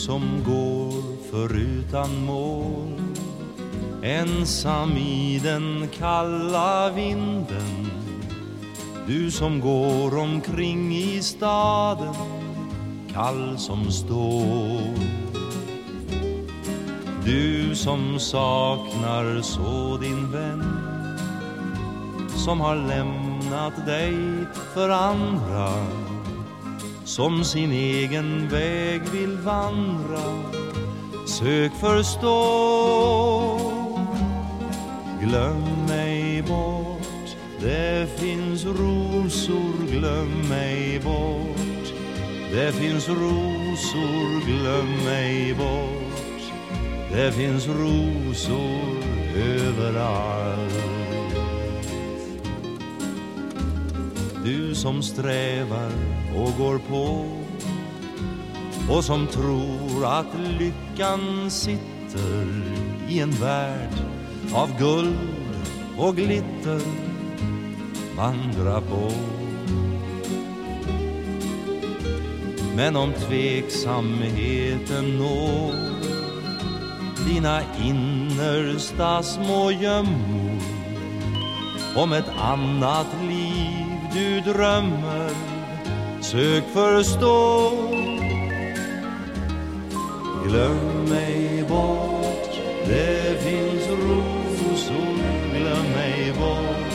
som går förutan mål. Ensam i den kalla vinden Du som går omkring i staden Kall som stål. Du som saknar så din vän Som har lämnat dig för andra som sin egen väg vill vandra. Sök förstå. Glöm mig bort. Det finns rosor. Glöm mig bort. Det finns rosor. Glöm mig bort. Det finns rosor överallt. Du som strävar och går på och som tror att lyckan sitter i en värld av guld och glitter vandra på. Men om tveksamheten når dina innersta små gömmor om ett annat liv du drömmer. Sök förstå. Glöm mig bort, det finns rosor. Glöm mig bort,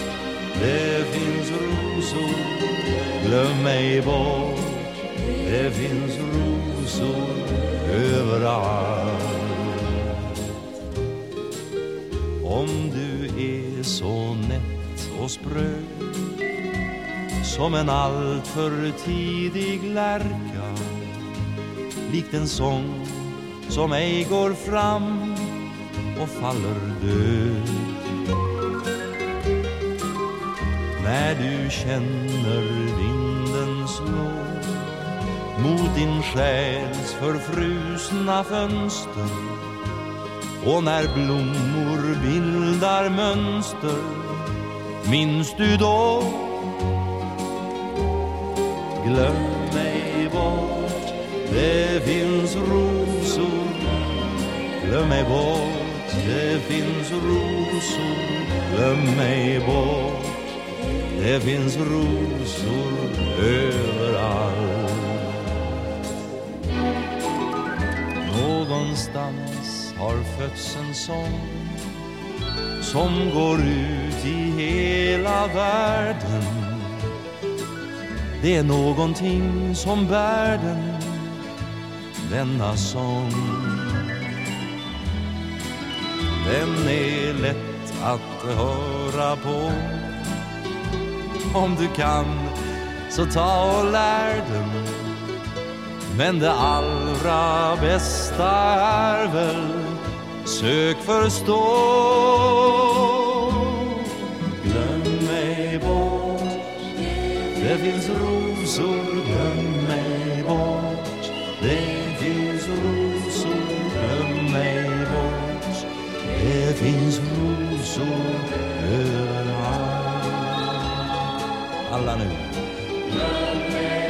det finns rosor. Glöm mig bort, det finns rosor överallt. Om du är så nätt och spröd som en alltför tidig lärka. Likt en sång som ej går fram och faller död. När du känner vinden slå mot din själs förfrusna fönster och när blommor bildar mönster minns du då Glöm mig bort, det finns rosor. Glöm mig bort, det finns rosor. Glöm mig bort, det finns rosor överallt. Någonstans har fötts en sång som går ut i hela världen. Det är någonting som bär den, denna sång. Den är lätt att höra på. Om du kan, så ta och lär den. Men det allra bästa är väl Sök förstå. Det finns rosor Glöm mig bort. Det finns rosor Glöm mig bort. Det finns rosor överallt. Alla nu. Glöm mig